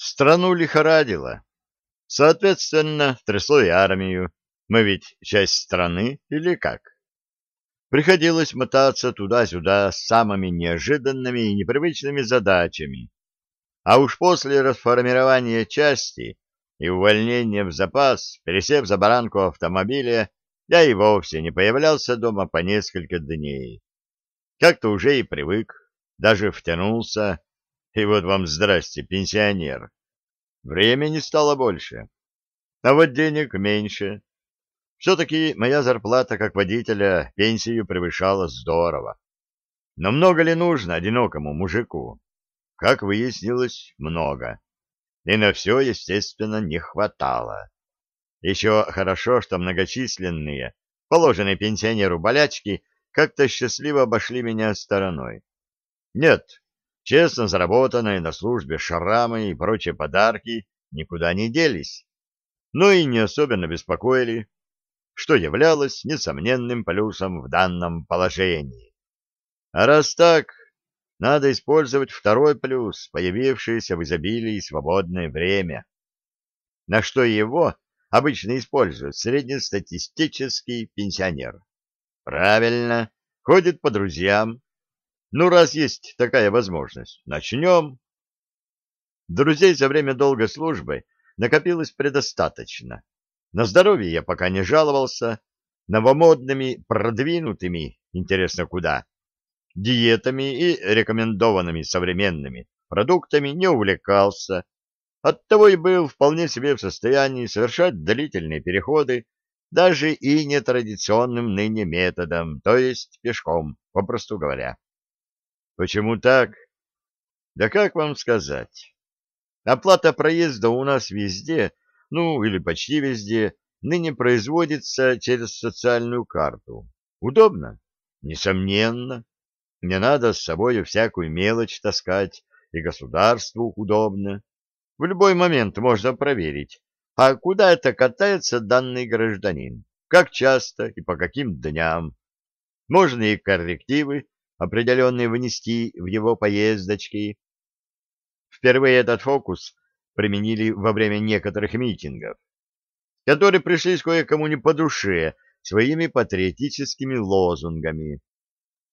Страну лихорадило. Соответственно, трясло и армию. Мы ведь часть страны или как? Приходилось мотаться туда-сюда с самыми неожиданными и непривычными задачами. А уж после расформирования части и увольнения в запас, пересев за баранку автомобиля, я и вовсе не появлялся дома по несколько дней. Как-то уже и привык, даже втянулся, и вот вам здрасте, пенсионер. Времени стало больше, а вот денег меньше. Все-таки моя зарплата как водителя пенсию превышала здорово. Но много ли нужно одинокому мужику? Как выяснилось, много. И на все, естественно, не хватало. Еще хорошо, что многочисленные, положенные пенсионеру болячки, как-то счастливо обошли меня стороной. Нет, честно заработанные на службе шрамы и прочие подарки никуда не делись, но и не особенно беспокоили, что являлось несомненным плюсом в данном положении. А раз так, надо использовать второй плюс, появившийся в изобилии свободное время. На что его обычно использует среднестатистический пенсионер. Правильно, ходит по друзьям. Ну, раз есть такая возможность, начнем. Друзей за время долгой службы накопилось предостаточно. На здоровье я пока не жаловался, новомодными, продвинутыми, интересно куда, диетами и рекомендованными современными продуктами не увлекался, Оттого и был вполне себе в состоянии совершать длительные переходы даже и нетрадиционным ныне методом, то есть пешком, попросту говоря. Почему так? Да как вам сказать? Оплата проезда у нас везде, ну или почти везде, ныне производится через социальную карту. Удобно? Несомненно. Не надо с собой всякую мелочь таскать, и государству удобно. В любой момент можно проверить, а куда это катается данный гражданин, как часто и по каким дням. Можно и коррективы определенные внести в его поездочки. Впервые этот фокус применили во время некоторых митингов, которые пришлись кое-кому не по душе своими патриотическими лозунгами.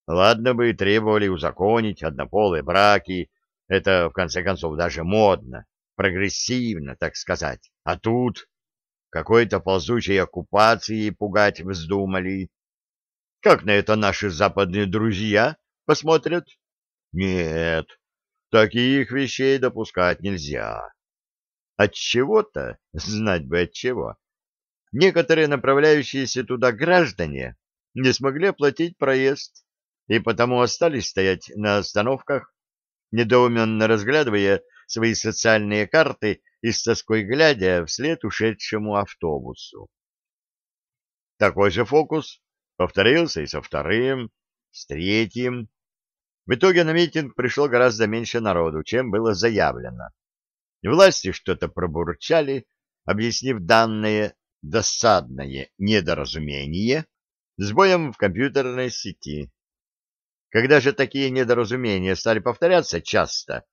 Ладно бы требовали узаконить однополые браки, это, в конце концов, даже модно прогрессивно, так сказать. А тут какой-то ползучей оккупацией пугать вздумали. Как на это наши западные друзья посмотрят? Нет, таких вещей допускать нельзя. От чего-то, знать бы от чего, некоторые направляющиеся туда граждане не смогли оплатить проезд и потому остались стоять на остановках, недоуменно разглядывая свои социальные карты и с тоской глядя вслед ушедшему автобусу. Такой же фокус повторился и со вторым, с третьим. В итоге на митинг пришло гораздо меньше народу, чем было заявлено. Власти что-то пробурчали, объяснив данное досадное недоразумение сбоем в компьютерной сети. Когда же такие недоразумения стали повторяться часто,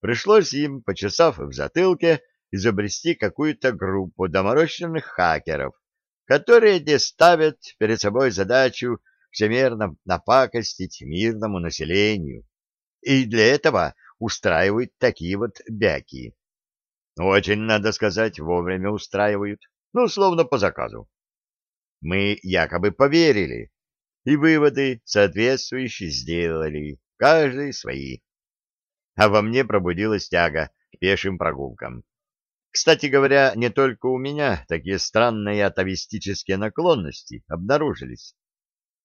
Пришлось им, почесав в затылке, изобрести какую-то группу доморощенных хакеров, которые не ставят перед собой задачу всемерно напакостить мирному населению. И для этого устраивают такие вот бяки. Очень, надо сказать, вовремя устраивают, ну, словно по заказу. Мы якобы поверили, и выводы соответствующие сделали, каждый свои а во мне пробудилась тяга к пешим прогулкам. Кстати говоря, не только у меня такие странные атовистические наклонности обнаружились.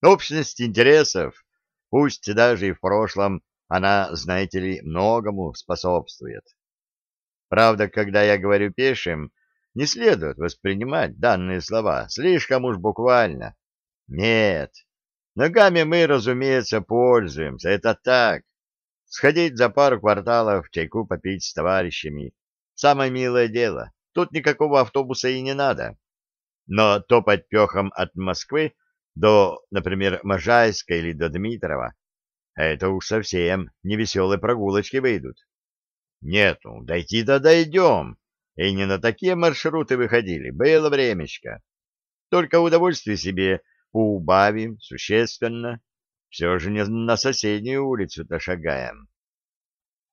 Общность интересов, пусть даже и в прошлом, она, знаете ли, многому способствует. Правда, когда я говорю пешим, не следует воспринимать данные слова слишком уж буквально. Нет, ногами мы, разумеется, пользуемся, это так. Сходить за пару кварталов, чайку попить с товарищами. Самое милое дело. Тут никакого автобуса и не надо. Но топать пехом от Москвы до, например, Можайска или до Дмитрова, это уж совсем невеселые прогулочки выйдут. Нету, дойти-то дойдем. И не на такие маршруты выходили, было времечко. Только удовольствие себе поубавим существенно. Все же не на соседнюю улицу-то шагаем.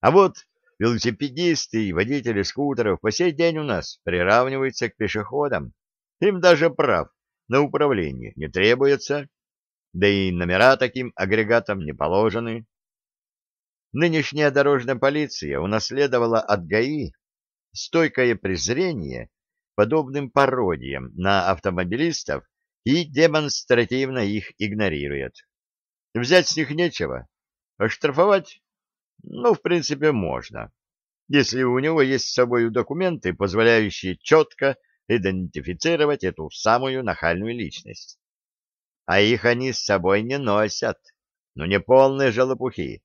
А вот велосипедисты и водители скутеров по сей день у нас приравниваются к пешеходам. Им даже прав на управление не требуется, да и номера таким агрегатам не положены. Нынешняя дорожная полиция унаследовала от ГАИ стойкое презрение подобным пародиям на автомобилистов и демонстративно их игнорирует. Взять с них нечего, оштрафовать, ну, в принципе, можно, если у него есть с собой документы, позволяющие четко идентифицировать эту самую нахальную личность. А их они с собой не носят, но не полные жалопухи.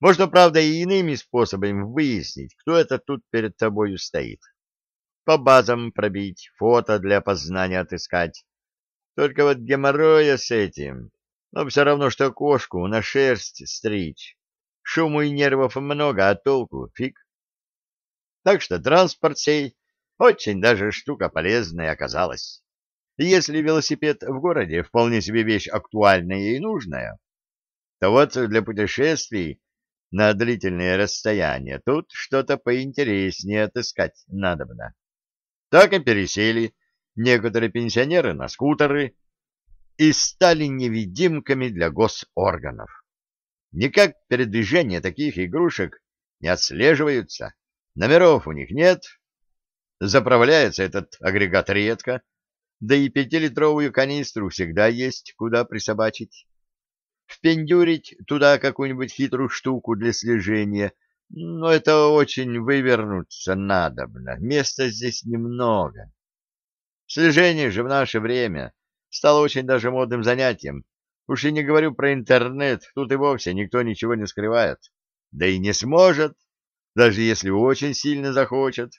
Можно, правда, и иными способами выяснить, кто это тут перед тобою стоит. По базам пробить, фото для опознания отыскать. Только вот геморроя с этим, но все равно, что кошку на шерсть стричь. Шуму и нервов много, а толку фиг. Так что транспорт сей очень даже штука полезная оказалась. И если велосипед в городе вполне себе вещь актуальная и нужная, то вот для путешествий на длительные расстояния, тут что-то поинтереснее отыскать надобно. Так и пересели некоторые пенсионеры на скутеры и стали невидимками для госорганов. Никак передвижения таких игрушек не отслеживаются, номеров у них нет, заправляется этот агрегат редко, да и пятилитровую канистру всегда есть куда присобачить. Впендюрить туда какую-нибудь хитрую штуку для слежения, но это очень вывернуться надобно, места здесь немного. Слежение же в наше время стало очень даже модным занятием. Уж и не говорю про интернет, тут и вовсе никто ничего не скрывает. Да и не сможет, даже если очень сильно захочет.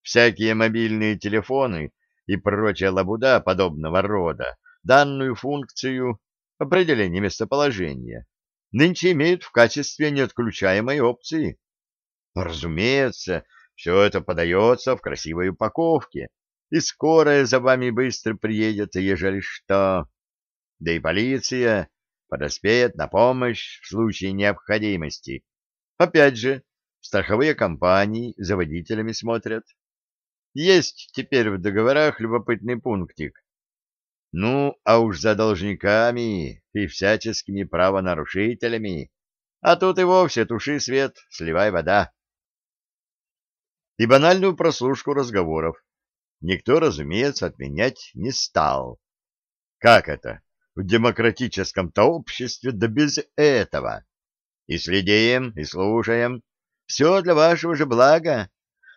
Всякие мобильные телефоны и прочая лабуда подобного рода данную функцию определение местоположения, нынче имеют в качестве неотключаемой опции. Разумеется, все это подается в красивой упаковке, и скорая за вами быстро приедет, ежели что. Да и полиция подоспеет на помощь в случае необходимости. Опять же, страховые компании за водителями смотрят. Есть теперь в договорах любопытный пунктик, ну, а уж за должниками и всяческими правонарушителями, а тут и вовсе туши свет, сливай вода. И банальную прослушку разговоров никто, разумеется, отменять не стал. Как это? В демократическом-то обществе да без этого. И следим, и слушаем. Все для вашего же блага.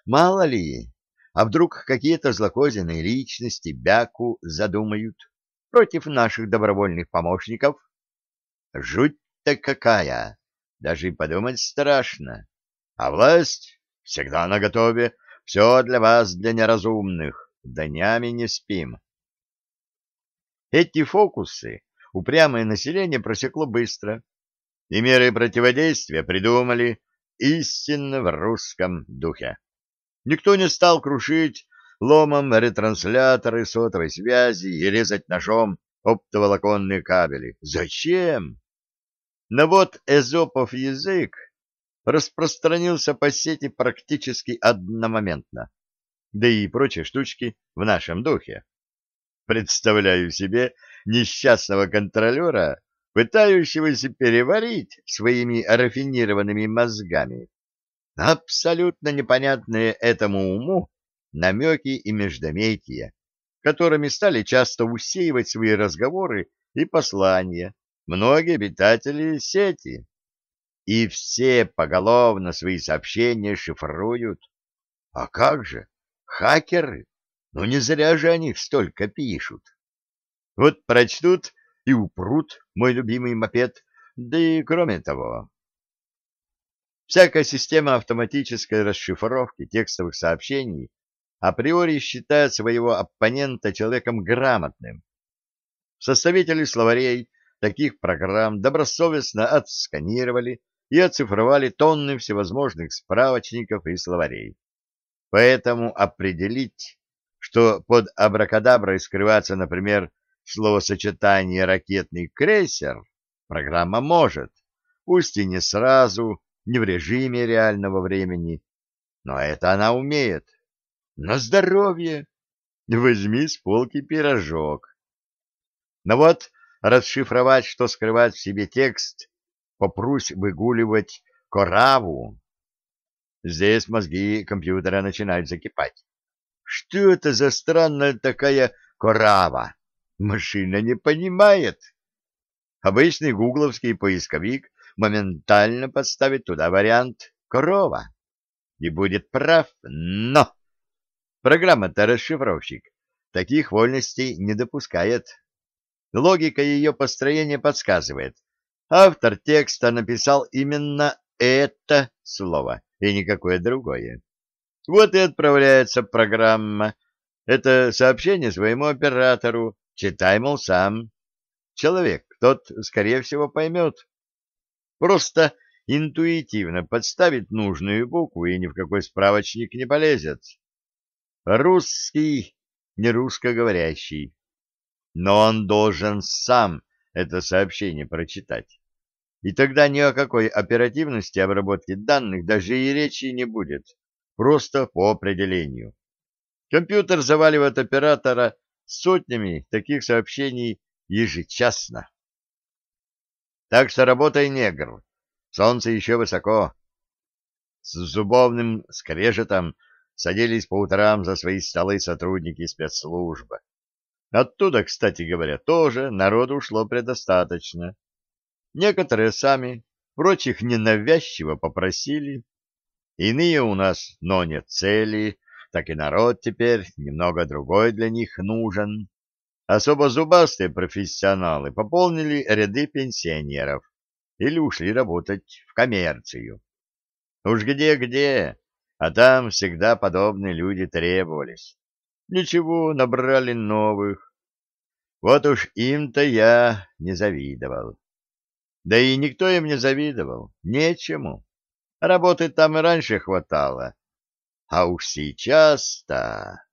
Мало ли, а вдруг какие-то злокозненные личности бяку задумают против наших добровольных помощников? Жуть-то какая! Даже и подумать страшно. А власть всегда наготове. Все для вас, для неразумных. Днями не спим. Эти фокусы упрямое население просекло быстро, и меры противодействия придумали истинно в русском духе. Никто не стал крушить ломом ретрансляторы сотовой связи и резать ножом оптоволоконные кабели. Зачем? Но вот эзопов язык распространился по сети практически одномоментно, да и прочие штучки в нашем духе. Представляю себе несчастного контролера, пытающегося переварить своими рафинированными мозгами абсолютно непонятные этому уму намеки и междометия, которыми стали часто усеивать свои разговоры и послания многие обитатели сети. И все поголовно свои сообщения шифруют. А как же? Хакеры? Ну не зря же они столько пишут. Вот прочтут и упрут мой любимый мопед, да и кроме того, Всякая система автоматической расшифровки текстовых сообщений априори считает своего оппонента человеком грамотным. Составители словарей таких программ добросовестно отсканировали и оцифровали тонны всевозможных справочников и словарей. Поэтому определить, что под абракадаброй скрывается, например, словосочетание «ракетный крейсер», программа может, пусть и не сразу, не в режиме реального времени, но это она умеет. На здоровье! Возьми с полки пирожок. Но вот расшифровать, что скрывает в себе текст, попрусь выгуливать кораву. Здесь мозги компьютера начинают закипать. Что это за странная такая корава? Машина не понимает. Обычный гугловский поисковик моментально подставит туда вариант «корова» и будет прав, но программа-то расшифровщик таких вольностей не допускает. Логика ее построения подсказывает. Автор текста написал именно это слово и никакое другое. Вот и отправляется программа. Это сообщение своему оператору. Читай, мол, сам. Человек, тот, скорее всего, поймет. Просто интуитивно подставит нужную букву и ни в какой справочник не полезет. Русский, не русскоговорящий но он должен сам это сообщение прочитать. И тогда ни о какой оперативности обработки данных даже и речи не будет, просто по определению. Компьютер заваливает оператора сотнями таких сообщений ежечасно. Так что работай, негр, солнце еще высоко. С зубовным скрежетом садились по утрам за свои столы сотрудники спецслужбы. Оттуда, кстати говоря, тоже народу ушло предостаточно. Некоторые сами, прочих ненавязчиво попросили. Иные у нас, но нет цели, так и народ теперь немного другой для них нужен. Особо зубастые профессионалы пополнили ряды пенсионеров или ушли работать в коммерцию. Уж где-где, а там всегда подобные люди требовались. Ничего, набрали новых. Вот уж им-то я не завидовал. Да и никто им не завидовал, нечему. Работы там и раньше хватало. А уж сейчас-то...